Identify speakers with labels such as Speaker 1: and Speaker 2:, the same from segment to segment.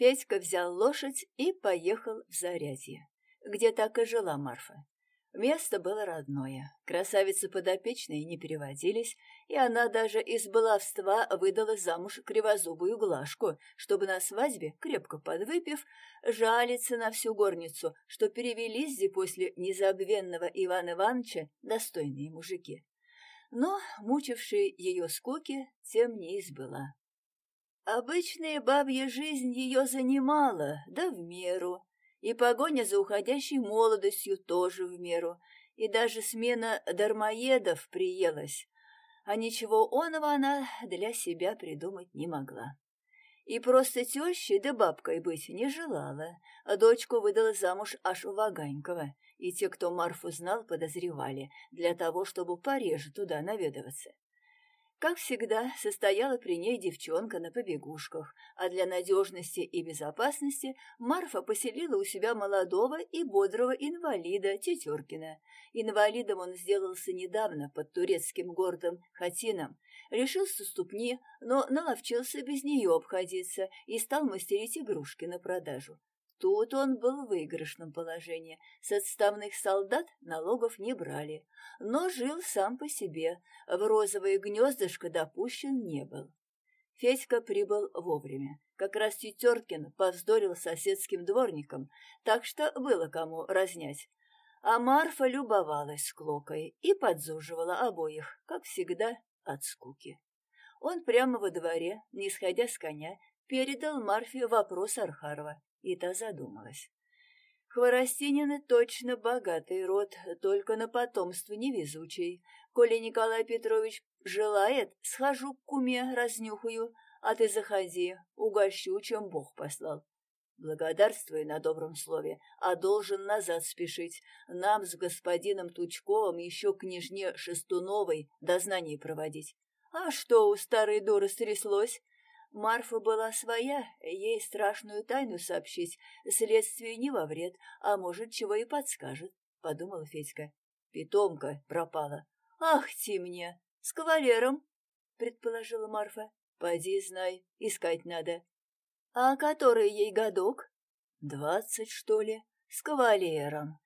Speaker 1: Федька взял лошадь и поехал в Зарядье, где так и жила Марфа. Место было родное. Красавицы подопечные не переводились, и она даже из баловства выдала замуж кривозубую глажку, чтобы на свадьбе, крепко подвыпив, жалиться на всю горницу, что перевелись зи после незабвенного Ивана Ивановича достойные мужики. Но мучившие ее скуки тем не избыла. Обычная бабья жизнь ее занимала, да в меру, и погоня за уходящей молодостью тоже в меру, и даже смена дармоедов приелась, а ничего оного она для себя придумать не могла. И просто тещей да бабкой быть не желала, а дочку выдала замуж аж у Ваганькова, и те, кто Марфу знал, подозревали, для того, чтобы пореже туда наведываться. Как всегда, состояла при ней девчонка на побегушках, а для надежности и безопасности Марфа поселила у себя молодого и бодрого инвалида Тетеркина. Инвалидом он сделался недавно под турецким городом Хатином, решился ступни, но наловчился без нее обходиться и стал мастерить игрушки на продажу. Тут он был в выигрышном положении. С отставных солдат налогов не брали, но жил сам по себе, в розовое гнездышко допущен не был. Федька прибыл вовремя. Как раз Тетеркин повздорил соседским дворником, так что было кому разнять. А Марфа любовалась склокой и подзуживала обоих, как всегда, от скуки. Он прямо во дворе, не сходя с коня, передал Марфе вопрос Архарова и та задумалась. Хворостинины точно богатый род, только на потомство невезучий. Коли Николай Петрович желает, схожу к куме, разнюхаю, а ты заходи, угощу, чем Бог послал. Благодарствуй на добром слове, а должен назад спешить. Нам с господином Тучковым еще княжне Шестуновой дознание проводить. А что у старой дуры стряслось? Марфа была своя, ей страшную тайну сообщить, следствие не во вред, а может, чего и подскажет, — подумала Федька. Питомка пропала. Ах ты мне! С кавалером, — предположила Марфа. Поди, знай, искать надо. А который ей годок? Двадцать, что ли? С кавалером.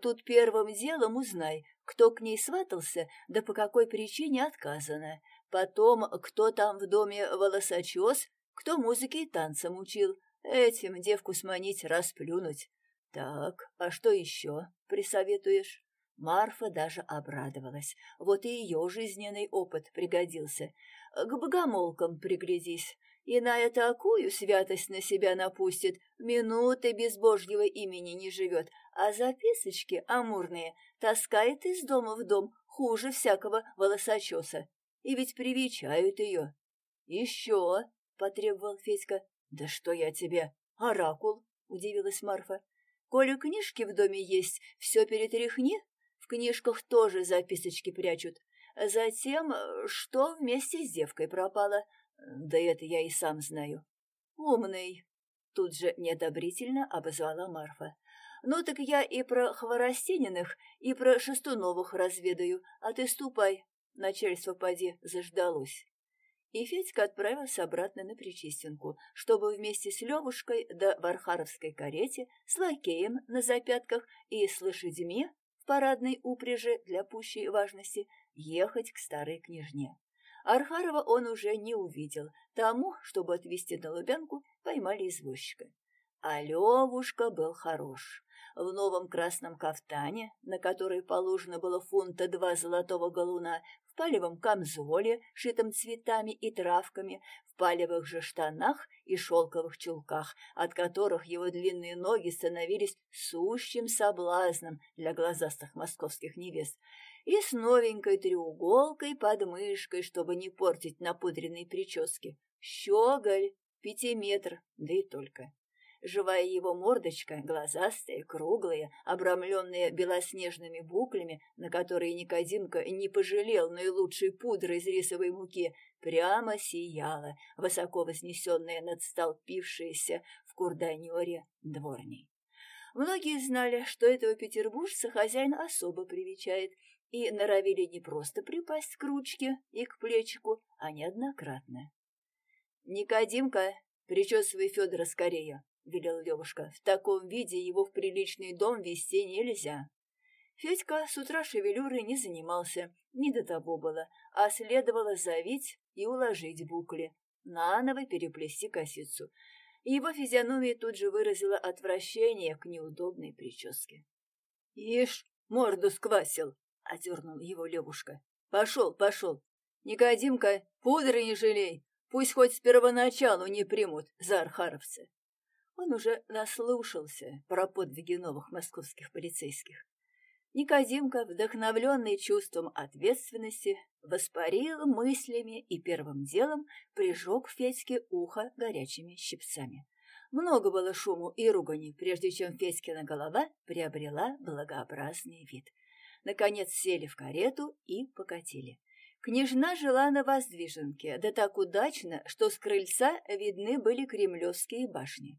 Speaker 1: Тут первым делом узнай, кто к ней сватался, да по какой причине отказано. Потом, кто там в доме волосочес, кто музыке и танцам учил. Этим девку сманить, расплюнуть. Так, а что еще присоветуешь? Марфа даже обрадовалась. Вот и ее жизненный опыт пригодился. К богомолкам приглядись. И на это такую святость на себя напустит, минуты без божьего имени не живет, а записочки амурные таскает из дома в дом хуже всякого волосочеса. И ведь привечают ее. Еще, потребовал Федька. Да что я тебе, оракул, удивилась Марфа. Коли книжки в доме есть, все перетряхни. В книжках тоже записочки прячут. Затем, что вместе с девкой пропало. Да это я и сам знаю. Умный. Тут же неодобрительно обозвала Марфа. Ну так я и про Хворостининых, и про Шестуновых разведаю, а ты ступай, Начальство поди заждалось. И Федька отправился обратно на Причистенку, чтобы вместе с Левушкой до Вархаровской карете с лакеем на запятках и с лошадьми в парадной упряжи для пущей важности ехать к старой княжне. Архарова он уже не увидел. Тому, чтобы отвезти на Лубянку, поймали извозчика. А Левушка был хорош в новом красном кафтане, на который положено было фунта два золотого галуна, в палевом камзоле, шитом цветами и травками, в палевых же штанах и шелковых чулках, от которых его длинные ноги становились сущим соблазном для глазастых московских невест, и с новенькой треуголкой под мышкой, чтобы не портить напудренной прически. Щеголь, пятиметр, да и только. Живая его мордочка, глазастая, круглая, обрамленная белоснежными буклями, на которые Никодимка не пожалел наилучшей пудры из рисовой муки, прямо сияла, высоко вознесенная над столпившейся в курданиоре дворней. Многие знали, что этого петербуржца хозяин особо привечает, и норовили не просто припасть к ручке и к плечику, а неоднократно. «Никодимка, Причесывай Федора скорее, — велел Левушка. В таком виде его в приличный дом вести нельзя. Федька с утра шевелюрой не занимался, не до того было, а следовало завить и уложить букли, наново переплести косицу. Его физиономия тут же выразила отвращение к неудобной прическе. — Ишь, морду сквасил! — одернул его Левушка. — Пошел, пошел! Никодимка, пудры не жалей! Пусть хоть с первоначалу не примут за архаровцы. Он уже наслушался про подвиги новых московских полицейских. Никодимка, вдохновленный чувством ответственности, воспарил мыслями и первым делом прижег Федьке ухо горячими щипцами. Много было шуму и ругани, прежде чем Федькина голова приобрела благообразный вид. Наконец сели в карету и покатили. Княжна жила на воздвиженке, да так удачно, что с крыльца видны были кремлевские башни.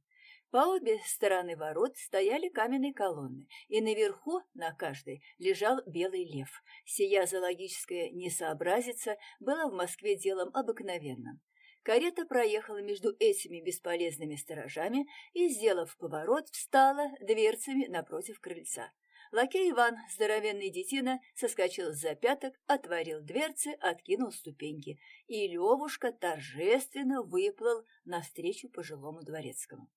Speaker 1: По обе стороны ворот стояли каменные колонны, и наверху на каждой лежал белый лев. Сия зоологическая несообразица была в Москве делом обыкновенным. Карета проехала между этими бесполезными сторожами и, сделав поворот, встала дверцами напротив крыльца. Лакей Иван, здоровенный детина, соскочил с запяток, отворил дверцы, откинул ступеньки, и Левушка торжественно выплыл навстречу пожилому дворецкому.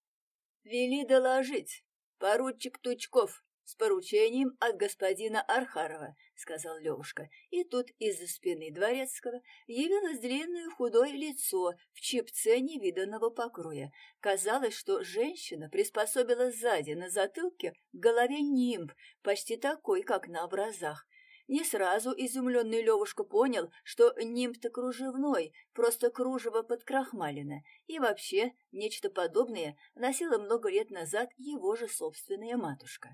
Speaker 1: «Вели доложить. Поручик Тучков с поручением от господина Архарова», — сказал Левушка. И тут из-за спины дворецкого явилось длинное худое лицо в чепце невиданного покроя. Казалось, что женщина приспособила сзади на затылке к голове нимб, почти такой, как на образах. Не сразу изумленный Левушка понял, что нимб-то кружевной, просто кружево подкрахмалено, и вообще нечто подобное носила много лет назад его же собственная матушка.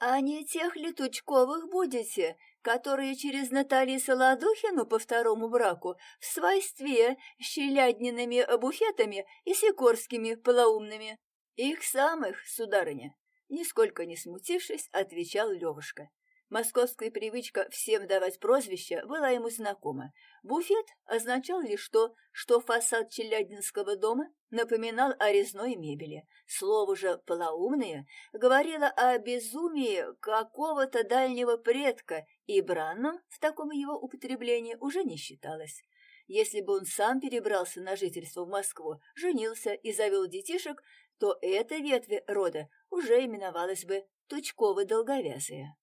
Speaker 1: «А не тех ли Тучковых будете, которые через Натали Солодухину по второму браку в свойстве с щелядниными буфетами и сикорскими полоумными?» «Их самых, сударыня!» Нисколько не смутившись, отвечал Левушка. Московская привычка всем давать прозвища была ему знакома. Буфет означал лишь то, что фасад Челядинского дома напоминал о резной мебели. Слово же «полоумное» говорило о безумии какого-то дальнего предка, и бранным в таком его употреблении уже не считалось. Если бы он сам перебрался на жительство в Москву, женился и завел детишек, то эта ветвь рода уже именовалась бы Тучково-долговязая.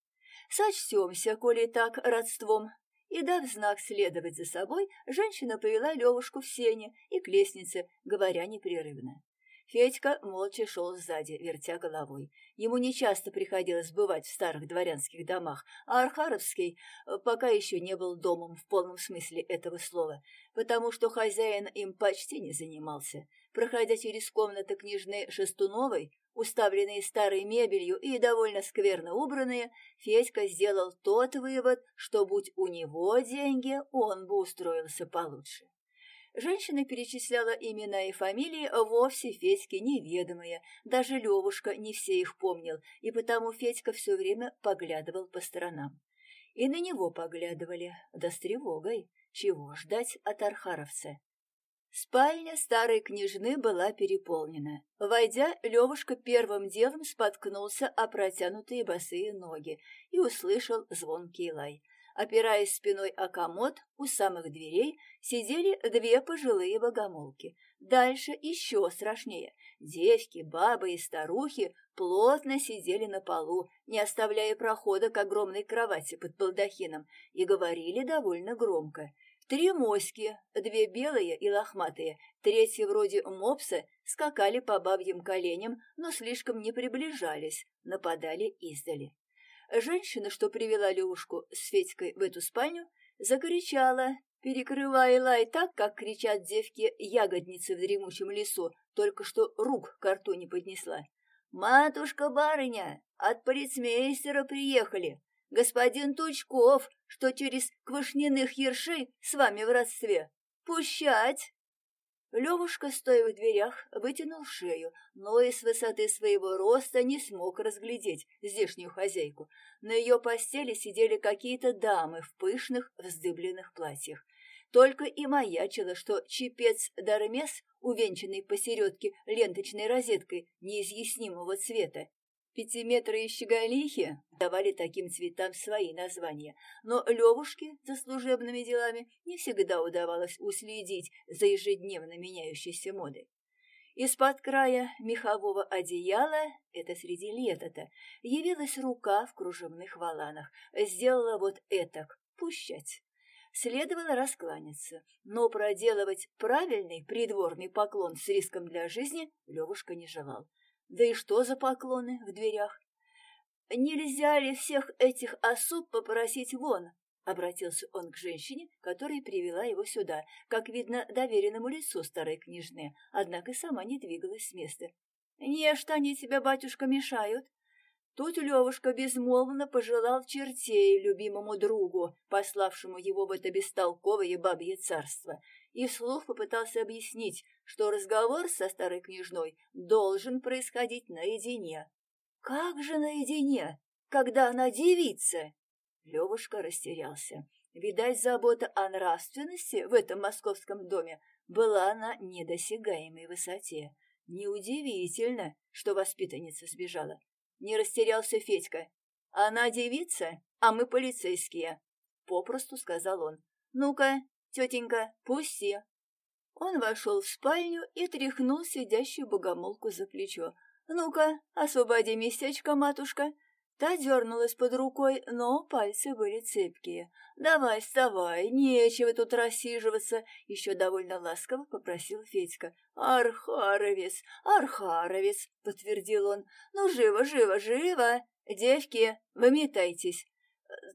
Speaker 1: Сочтемся, коли так, родством. И, дав знак следовать за собой, женщина повела Левушку в сене и к лестнице, говоря непрерывно. Федька молча шел сзади, вертя головой. Ему нечасто приходилось бывать в старых дворянских домах, а Архаровский э, пока еще не был домом в полном смысле этого слова, потому что хозяин им почти не занимался. Проходя через комнаты княжны Шестуновой, уставленные старой мебелью и довольно скверно убранные, Федька сделал тот вывод, что, будь у него деньги, он бы устроился получше. Женщина перечисляла имена и фамилии вовсе Федьке неведомые, даже Левушка не все их помнил, и потому Федька все время поглядывал по сторонам. И на него поглядывали, да с тревогой, чего ждать от архаровца. Спальня старой княжны была переполнена. Войдя, Левушка первым делом споткнулся о протянутые босые ноги и услышал звонкий лай. Опираясь спиной о комод, у самых дверей сидели две пожилые богомолки. Дальше еще страшнее. Девки, бабы и старухи плотно сидели на полу, не оставляя прохода к огромной кровати под балдахином, и говорили довольно громко — Три моськи, две белые и лохматые, третьи вроде мопса, скакали по бабьим коленям, но слишком не приближались, нападали издали. Женщина, что привела Левушку с Федькой в эту спальню, закричала, перекрывая лай так, как кричат девки-ягодницы в дремучем лесу, только что рук к рту не поднесла. «Матушка-барыня, от полицмейстера приехали господин Тучков, что через квашняных ершей с вами в родстве. Пущать!» Левушка, стоя в дверях, вытянул шею, но и с высоты своего роста не смог разглядеть здешнюю хозяйку. На ее постели сидели какие-то дамы в пышных вздыбленных платьях. только и маячило, что чепец Дармес, увенчанный посередке ленточной розеткой неизъяснимого цвета, Пятиметры и щеголихи давали таким цветам свои названия, но Левушке за служебными делами не всегда удавалось уследить за ежедневно меняющейся модой. Из-под края мехового одеяла, это среди лета-то, явилась рука в кружевных валанах, сделала вот этак, пущать. Следовало раскланяться, но проделывать правильный придворный поклон с риском для жизни Левушка не желал. Да и что за поклоны в дверях? Нельзя ли всех этих особ попросить вон? Обратился он к женщине, которая привела его сюда, как видно, доверенному лицу старой княжны, однако сама не двигалась с места. «Не, что они тебе, батюшка, мешают?» Тут Левушка безмолвно пожелал чертей любимому другу, пославшему его в это бестолковое бабье царство, и вслух попытался объяснить, что разговор со старой княжной должен происходить наедине. «Как же наедине, когда она девица?» Левушка растерялся. Видать, забота о нравственности в этом московском доме была на недосягаемой высоте. Неудивительно, что воспитанница сбежала. Не растерялся Федька. «Она девица, а мы полицейские», — попросту сказал он. «Ну-ка, тетенька, пусти». Он вошел в спальню и тряхнул сидящую богомолку за плечо. «Ну-ка, освободи местечко, матушка». Та дернулась под рукой, но пальцы были цепкие. «Давай, вставай, нечего тут рассиживаться», — еще довольно ласково попросил Федька. «Архаровец, Архаровец», — подтвердил он. «Ну, живо, живо, живо! Девки, выметайтесь!»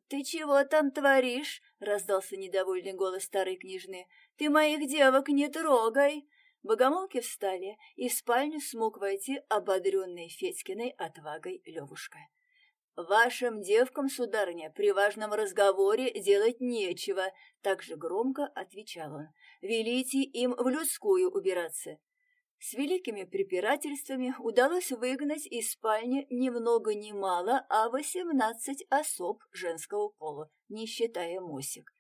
Speaker 1: «Ты чего там творишь?» — раздался недовольный голос старой княжны. «Ты моих девок не трогай!» Богомолки встали, и в спальню смог войти ободренный Федькиной отвагой Левушка. «Вашим девкам, сударыня, при важном разговоре делать нечего», — так же громко отвечал он. «Велите им в людскую убираться». С великими препирательствами удалось выгнать из спальни ни много ни мало, а восемнадцать особ женского пола, не считая Мосик.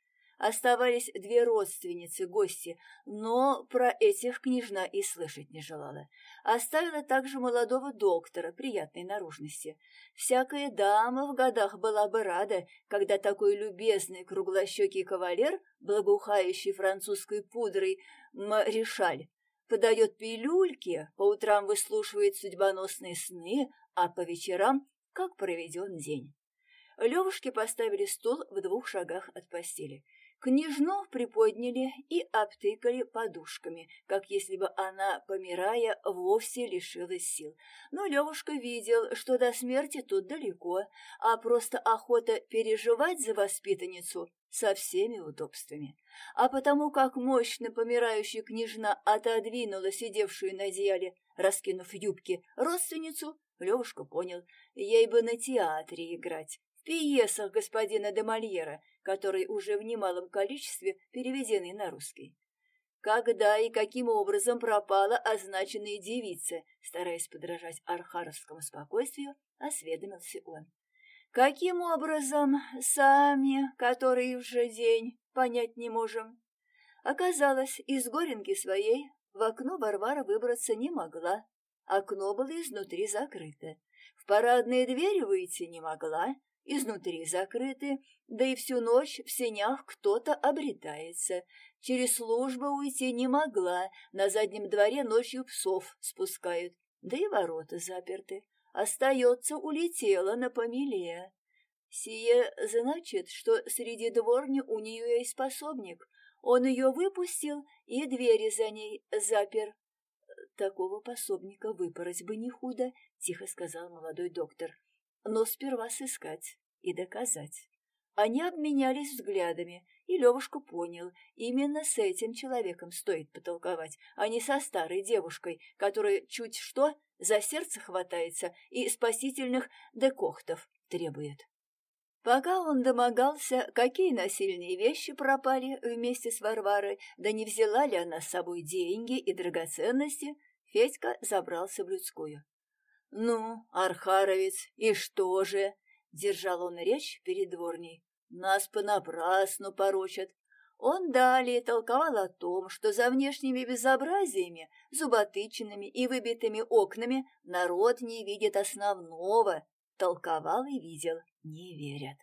Speaker 1: Оставались две родственницы, гости, но про этих княжна и слышать не желала. Оставила также молодого доктора приятной наружности. Всякая дама в годах была бы рада, когда такой любезный круглощекий кавалер, благоухающий французской пудрой, Маришаль, подает пилюльки, по утрам выслушивает судьбоносные сны, а по вечерам — как проведен день. Левушке поставили стул в двух шагах от постели. Княжну приподняли и обтыкали подушками, как если бы она, помирая, вовсе лишилась сил. Но Левушка видел, что до смерти тут далеко, а просто охота переживать за воспитанницу со всеми удобствами. А потому как мощно помирающая княжна отодвинула сидевшую на одеяле, раскинув юбки, родственницу, Левушка понял, ей бы на театре играть, в пьесах господина де Мольера, которые уже в немалом количестве переведены на русский. Когда и каким образом пропала означенная девица, стараясь подражать архаровскому спокойствию, осведомился он. Каким образом сами, который уже день, понять не можем? Оказалось, из горенки своей в окно Варвара выбраться не могла. Окно было изнутри закрыто. В парадные двери выйти не могла, изнутри закрыты, да и всю ночь в сенях кто-то обретается. Через службу уйти не могла, на заднем дворе ночью псов спускают, да и ворота заперты. Остается, улетела на помеле. Сие значит, что среди дворни у нее есть способник. Он ее выпустил и двери за ней запер. Такого пособника выпороть бы не худо, — тихо сказал молодой доктор но сперва сыскать и доказать. Они обменялись взглядами, и Левушка понял, именно с этим человеком стоит потолковать, а не со старой девушкой, которая чуть что за сердце хватается и спасительных декохтов требует. Пока он домогался, какие насильные вещи пропали вместе с Варварой, да не взяла ли она с собой деньги и драгоценности, Федька забрался в людскую. «Ну, Архаровец, и что же?» — держал он речь перед дворней. «Нас понапрасну порочат. Он далее толковал о том, что за внешними безобразиями, зуботычинами и выбитыми окнами народ не видит основного. Толковал и видел, не верят.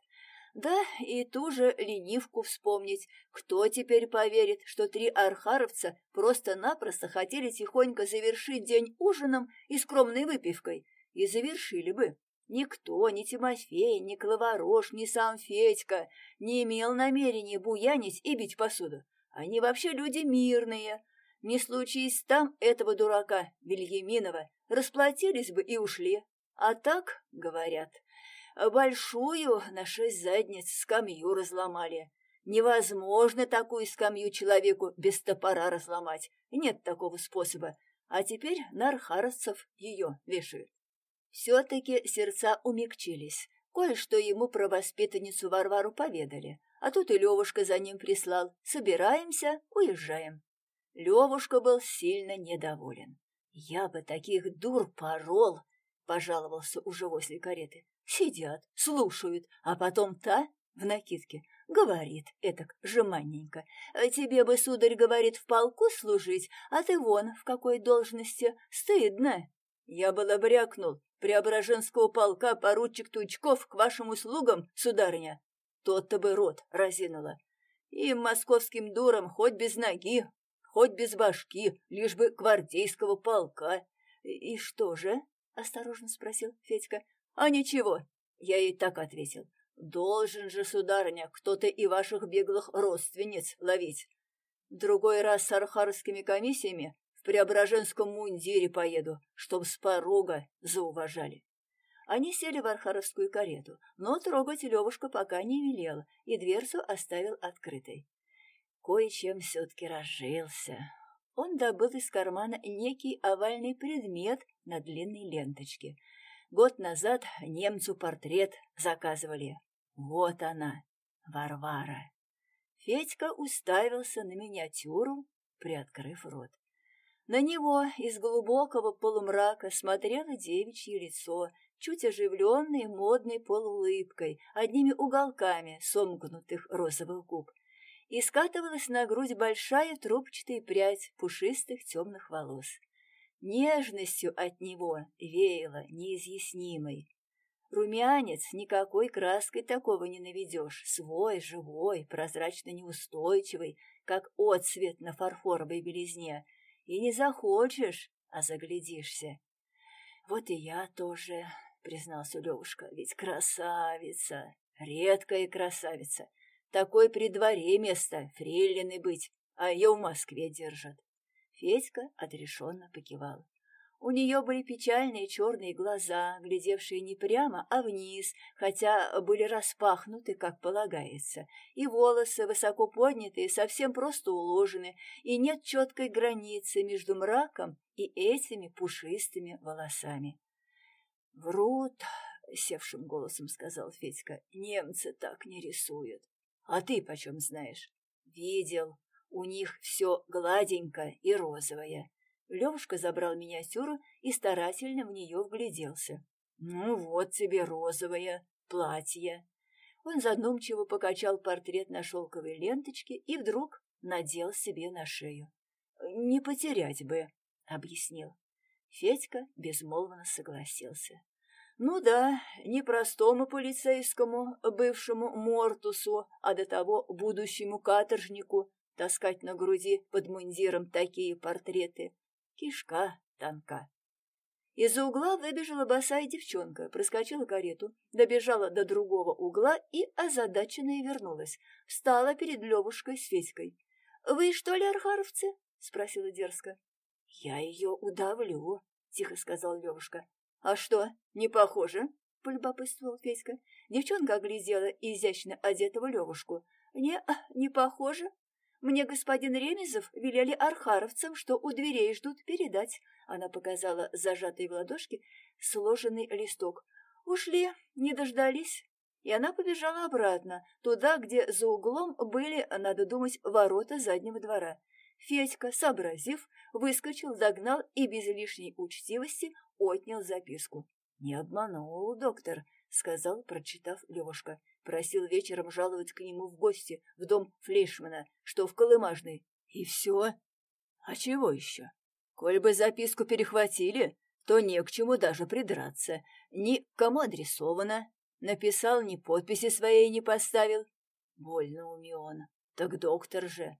Speaker 1: Да, и ту же ленивку вспомнить. Кто теперь поверит, что три архаровца просто-напросто хотели тихонько завершить день ужином и скромной выпивкой? И завершили бы. Никто, ни Тимофей, ни Клаворош, ни сам Федька не имел намерения буянить и бить посуду. Они вообще люди мирные. Не случись там этого дурака, Вильяминова, расплатились бы и ушли. А так, говорят, большую на шесть задниц скамью разломали. Невозможно такую скамью человеку без топора разломать. Нет такого способа. А теперь на ее вешают. Все-таки сердца умягчились. Кое-что ему про воспитанницу Варвару поведали. А тут и Левушка за ним прислал. Собираемся, уезжаем. Левушка был сильно недоволен. «Я бы таких дур порол!» — пожаловался уже возле кареты. «Сидят, слушают, а потом та в накидке говорит этак жеманненько. Тебе бы, сударь, говорит, в полку служить, а ты вон в какой должности. Стыдно!» Я было брякнул, Преображенского полка поручик Тучков к вашим услугам, сударыня. Тот-то бы рот разинула. И московским дурам хоть без ноги, хоть без башки, лишь бы гвардейского полка. И что же? — осторожно спросил Федька. — А ничего, — я ей так ответил. Должен же, сударыня, кто-то и ваших беглых родственниц ловить. Другой раз с архарскими комиссиями в Преображенском мундире поеду, чтоб с порога зауважали. Они сели в архаровскую карету, но трогать Левушка пока не велел и дверцу оставил открытой. Кое-чем все-таки разжился. Он добыл из кармана некий овальный предмет на длинной ленточке. Год назад немцу портрет заказывали. Вот она, Варвара. Федька уставился на миниатюру, приоткрыв рот. На него из глубокого полумрака смотрело девичье лицо, чуть оживленное модной полуулыбкой, одними уголками сомкнутых розовых губ. И скатывалась на грудь большая трубчатая прядь пушистых темных волос. Нежностью от него веяло неизъяснимой. Румянец никакой краской такого не наведешь, свой, живой, прозрачно неустойчивый, как отцвет на фарфоровой белизне — и не захочешь, а заглядишься. Вот и я тоже, признался Левушка, ведь красавица, редкая красавица. Такой при дворе место, фрейлиной быть, а ее в Москве держат. Федька отрешенно покивал. У нее были печальные черные глаза, глядевшие не прямо, а вниз, хотя были распахнуты, как полагается, и волосы, высоко поднятые, совсем просто уложены, и нет четкой границы между мраком и этими пушистыми волосами. — Врут, — севшим голосом сказал Федька, — немцы так не рисуют. — А ты почем знаешь? — Видел. У них все гладенько и розовое. Левушка забрал миниатюру и старательно в нее вгляделся. «Ну вот тебе розовое платье». Он задумчиво покачал портрет на шелковой ленточке и вдруг надел себе на шею. «Не потерять бы», — объяснил. Федька безмолвно согласился. Ну да, не простому полицейскому, бывшему Мортусу, а до того будущему каторжнику таскать на груди под мундиром такие портреты кишка тонка. Из-за угла выбежала босая девчонка, проскочила карету, добежала до другого угла и озадаченная вернулась. Встала перед Левушкой с Федькой. — Вы что ли архаровцы? — спросила дерзко. — Я ее удавлю, — тихо сказал Левушка. — А что, не похоже? — полюбопытствовал Федька. Девчонка оглядела изящно одетого Левушку. — Не, не похоже, мне господин Ремезов велели архаровцам, что у дверей ждут передать. Она показала зажатый в ладошке сложенный листок. Ушли, не дождались. И она побежала обратно, туда, где за углом были, надо думать, ворота заднего двора. Федька, сообразив, выскочил, догнал и без лишней учтивости отнял записку. «Не обманул, доктор», сказал, прочитав Левушка. Просил вечером жаловать к нему в гости в дом Флейшмана, что в Колымажной. И все. А чего еще? Коль бы записку перехватили, то не к чему даже придраться. Ни кому адресовано. Написал, ни подписи своей не поставил. Больно умен. Так доктор же.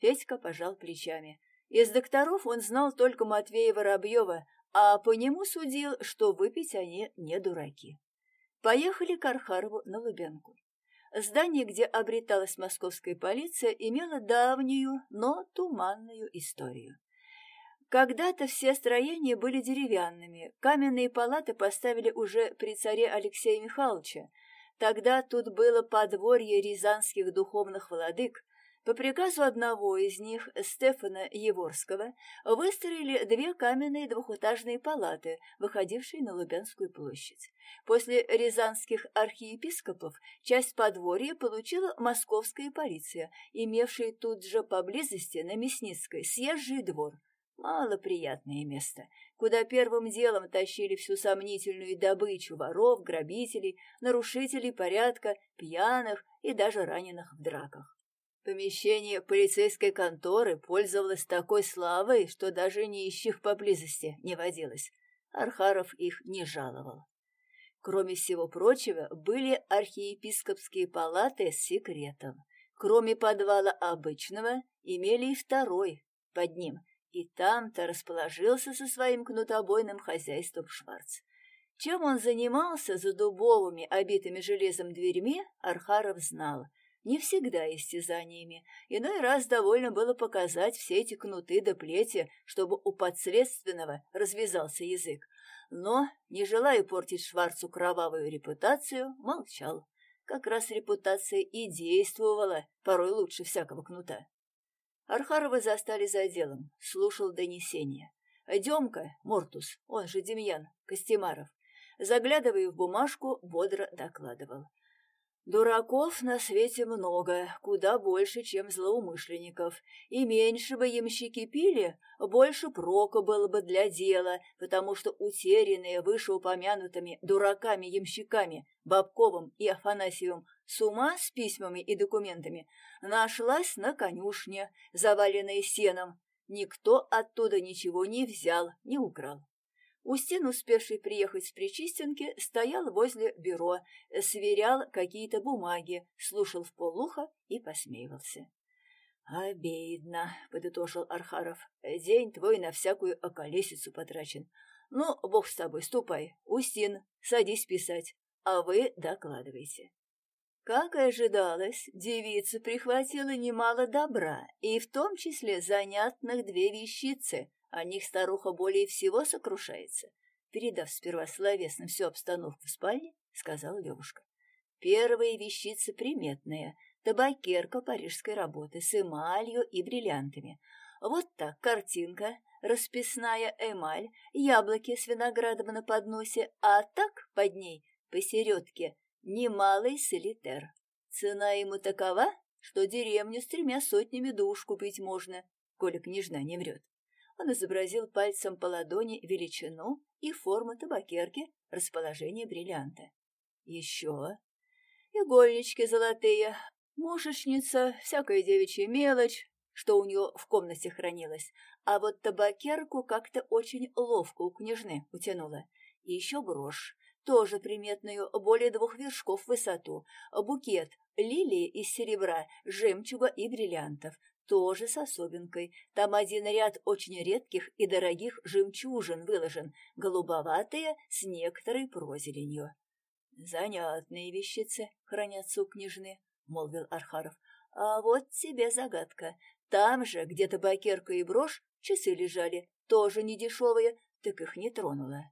Speaker 1: Федька пожал плечами. Из докторов он знал только Матвея Воробьева, а по нему судил, что выпить они не дураки. Поехали к Архарову на Лубянку. Здание, где обреталась московская полиция, имело давнюю, но туманную историю. Когда-то все строения были деревянными, каменные палаты поставили уже при царе Алексея Михайловича. Тогда тут было подворье рязанских духовных владык, по приказу одного из них, Стефана Еворского, выстроили две каменные двухэтажные палаты, выходившие на Лубянскую площадь. После рязанских архиепископов часть подворья получила московская полиция, имевшая тут же поблизости на Мясницкой съезжий двор. Малоприятное место, куда первым делом тащили всю сомнительную добычу воров, грабителей, нарушителей порядка, пьяных и даже раненых в драках. Помещение полицейской конторы пользовалось такой славой, что даже нищих поблизости не водилось. Архаров их не жаловал. Кроме всего прочего, были архиепископские палаты с секретом. Кроме подвала обычного, имели и второй под ним, и там-то расположился со своим кнутобойным хозяйством Шварц. Чем он занимался за дубовыми, обитыми железом дверьми, Архаров знал — не всегда истязаниями. Иной раз довольно было показать все эти кнуты да плети, чтобы у подследственного развязался язык. Но, не желая портить Шварцу кровавую репутацию, молчал. Как раз репутация и действовала, порой лучше всякого кнута. Архарова застали за делом, слушал донесения. Демка, Мортус, он же Демьян, Костемаров, заглядывая в бумажку, бодро докладывал. Дураков на свете много, куда больше, чем злоумышленников, и меньше бы ямщики пили, больше прока было бы для дела, потому что утерянные вышеупомянутыми дураками-ямщиками Бабковым и Афанасьевым сумма с письмами и документами нашлась на конюшне, заваленной сеном. Никто оттуда ничего не взял, не украл. Устин, успевший приехать с Причистенки, стоял возле бюро, сверял какие-то бумаги, слушал в полуха и посмеивался. «Обидно», — подытожил Архаров. «День твой на всякую околесицу потрачен. Ну, бог с тобой, ступай. Устин, садись писать, а вы докладывайте». Как и ожидалось, девица прихватила немало добра, и в том числе занятных две вещицы, о них старуха более всего сокрушается. Передав сперва словесно всю обстановку в спальне, сказала девушка. Первые вещицы приметные. Табакерка парижской работы с эмалью и бриллиантами. Вот так картинка, расписная эмаль, яблоки с виноградом на подносе, а так под ней, посередке, немалый солитер. Цена ему такова, что деревню с тремя сотнями душ купить можно, коли княжна не врет. Он изобразил пальцем по ладони величину и форму табакерки, расположение бриллианта. Еще игольнички золотые, мушечница, всякая девичья мелочь, что у нее в комнате хранилось, а вот табакерку как-то очень ловко у княжны утянула. И еще брошь, тоже приметную, более двух вершков в высоту, букет, лилии из серебра, жемчуга и бриллиантов, тоже с особенкой. Там один ряд очень редких и дорогих жемчужин выложен, голубоватые с некоторой прозеленью. «Занятные вещицы хранятся у княжны», — молвил Архаров. «А вот тебе загадка. Там же, где табакерка и брошь, часы лежали, тоже недешевые, так их не тронула».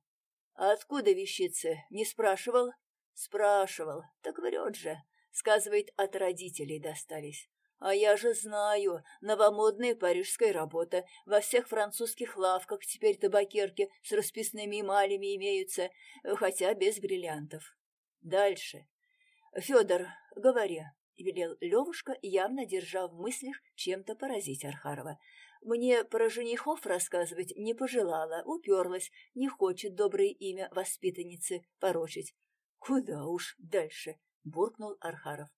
Speaker 1: «Откуда вещицы?» — не спрашивал? «Спрашивал. Так врет же. Сказывает, от родителей достались. А я же знаю, новомодная парижская работа. Во всех французских лавках теперь табакерки с расписными эмалями имеются, хотя без бриллиантов. Дальше. Федор, говори, — велел Левушка, явно держа в мыслях чем-то поразить Архарова. Мне про женихов рассказывать не пожелала, уперлась, не хочет доброе имя воспитанницы порочить. Куда уж дальше, буркнул Архаров.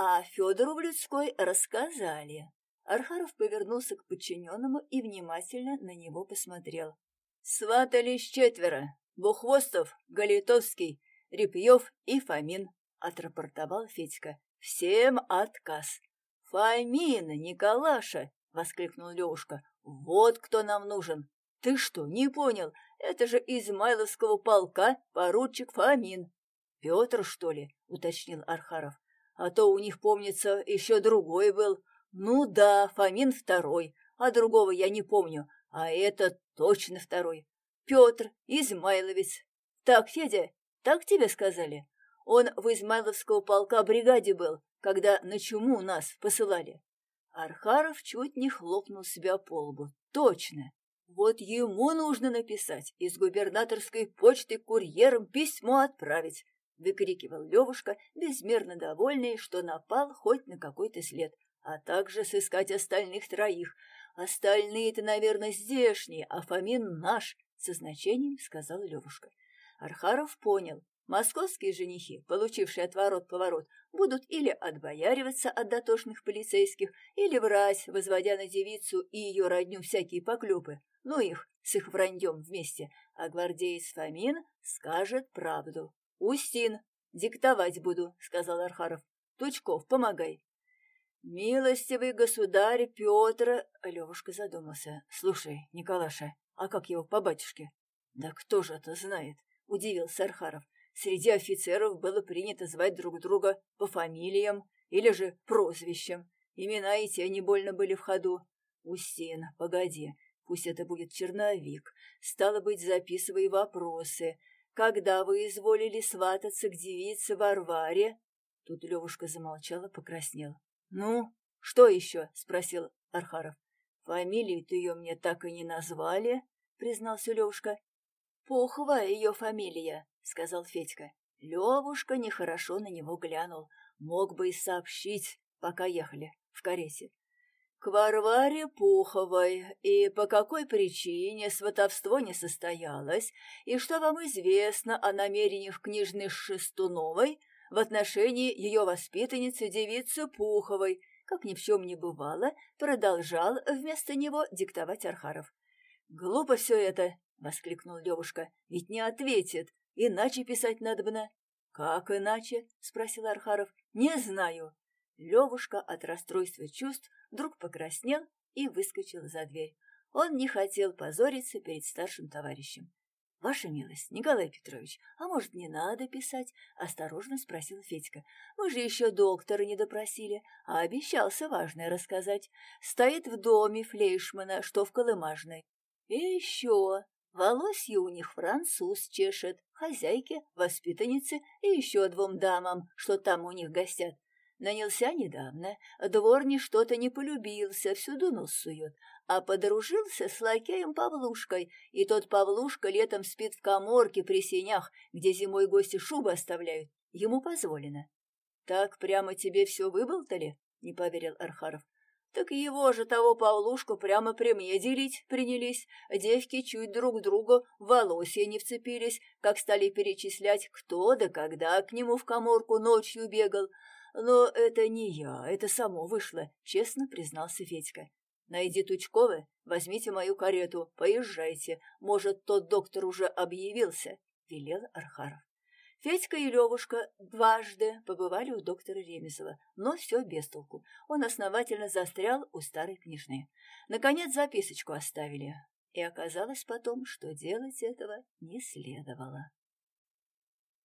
Speaker 1: А Федору в людской рассказали. Архаров повернулся к подчиненному и внимательно на него посмотрел. Сватались четверо. Бухвостов, Галитовский, Репьев и Фомин, отрапортовал Федька. Всем отказ. Фомин, Николаша, воскликнул Левушка. Вот кто нам нужен. Ты что, не понял? Это же Измайловского полка поручик Фомин. Петр, что ли? уточнил Архаров. А то у них, помнится, еще другой был. Ну да, Фомин второй, а другого я не помню, а этот точно второй. Петр Измайловец. Так, Федя, так тебе сказали? Он в Измайловского полка бригаде был, когда на чуму нас посылали. Архаров чуть не хлопнул себя по лбу. Точно. Вот ему нужно написать, из губернаторской почты курьером письмо отправить, выкрикивал Левушка, безмерно довольный, что напал хоть на какой-то след, а также сыскать остальных троих. Остальные-то, наверное, здешние, а Фомин наш, со значением сказал Левушка. Архаров понял. Московские женихи, получившие отворот-поворот, будут или отбояриваться от дотошных полицейских, или врать, возводя на девицу и ее родню всякие поклепы, ну их с их враньем вместе, а гвардеец Фомин скажет правду. «Устин, диктовать буду», — сказал Архаров. «Тучков, помогай». «Милостивый государь Петр...» — Левушка задумался. «Слушай, Николаша, а как его по батюшке?» «Да кто же это знает?» — удивился Архаров. «Среди офицеров было принято звать друг друга по фамилиям или же прозвищам. Имена и те не больно были в ходу. Устин, погоди, Пусть это будет черновик. Стало быть, записывай вопросы. Когда вы изволили свататься к девице Варваре? Тут Левушка замолчала, покраснел. Ну, что еще? спросил Архаров. Фамилию-то ее мне так и не назвали, признался Левушка. Пухова ее фамилия, сказал Федька. Левушка нехорошо на него глянул. Мог бы и сообщить, пока ехали в карете к Варваре Пуховой, и по какой причине сватовство не состоялось, и что вам известно о намерениях княжны Шестуновой в отношении ее воспитанницы девицы Пуховой, как ни в чем не бывало, продолжал вместо него диктовать Архаров. «Глупо все это!» — воскликнул девушка. «Ведь не ответит, иначе писать надобно». «Как иначе?» — спросил Архаров. «Не знаю». Левушка от расстройства чувств вдруг покраснел и выскочил за дверь. Он не хотел позориться перед старшим товарищем. — Ваша милость, Николай Петрович, а может, не надо писать? — осторожно спросил Федька. — Мы же еще доктора не допросили, а обещался важное рассказать. Стоит в доме Флейшмана, что в Колымажной. И еще волосье у них француз чешет, хозяйке, воспитаннице и еще двум дамам, что там у них гостят. Нанялся недавно, дворни что-то не полюбился, всюду нос сует, а подружился с лакеем Павлушкой, и тот Павлушка летом спит в коморке при сенях, где зимой гости шубы оставляют. Ему позволено. — Так прямо тебе все выболтали? — не поверил Архаров. — Так его же того Павлушку прямо при мне делить принялись. Девки чуть друг другу волосья не вцепились, как стали перечислять, кто да когда к нему в коморку ночью бегал. Но это не я, это само вышло, честно признался Федька. Найди Тучкова, возьмите мою карету, поезжайте. Может, тот доктор уже объявился, велел Архаров. Федька и Левушка дважды побывали у доктора Ремезова, но все без толку. Он основательно застрял у старой княжны. Наконец записочку оставили. И оказалось потом, что делать этого не следовало.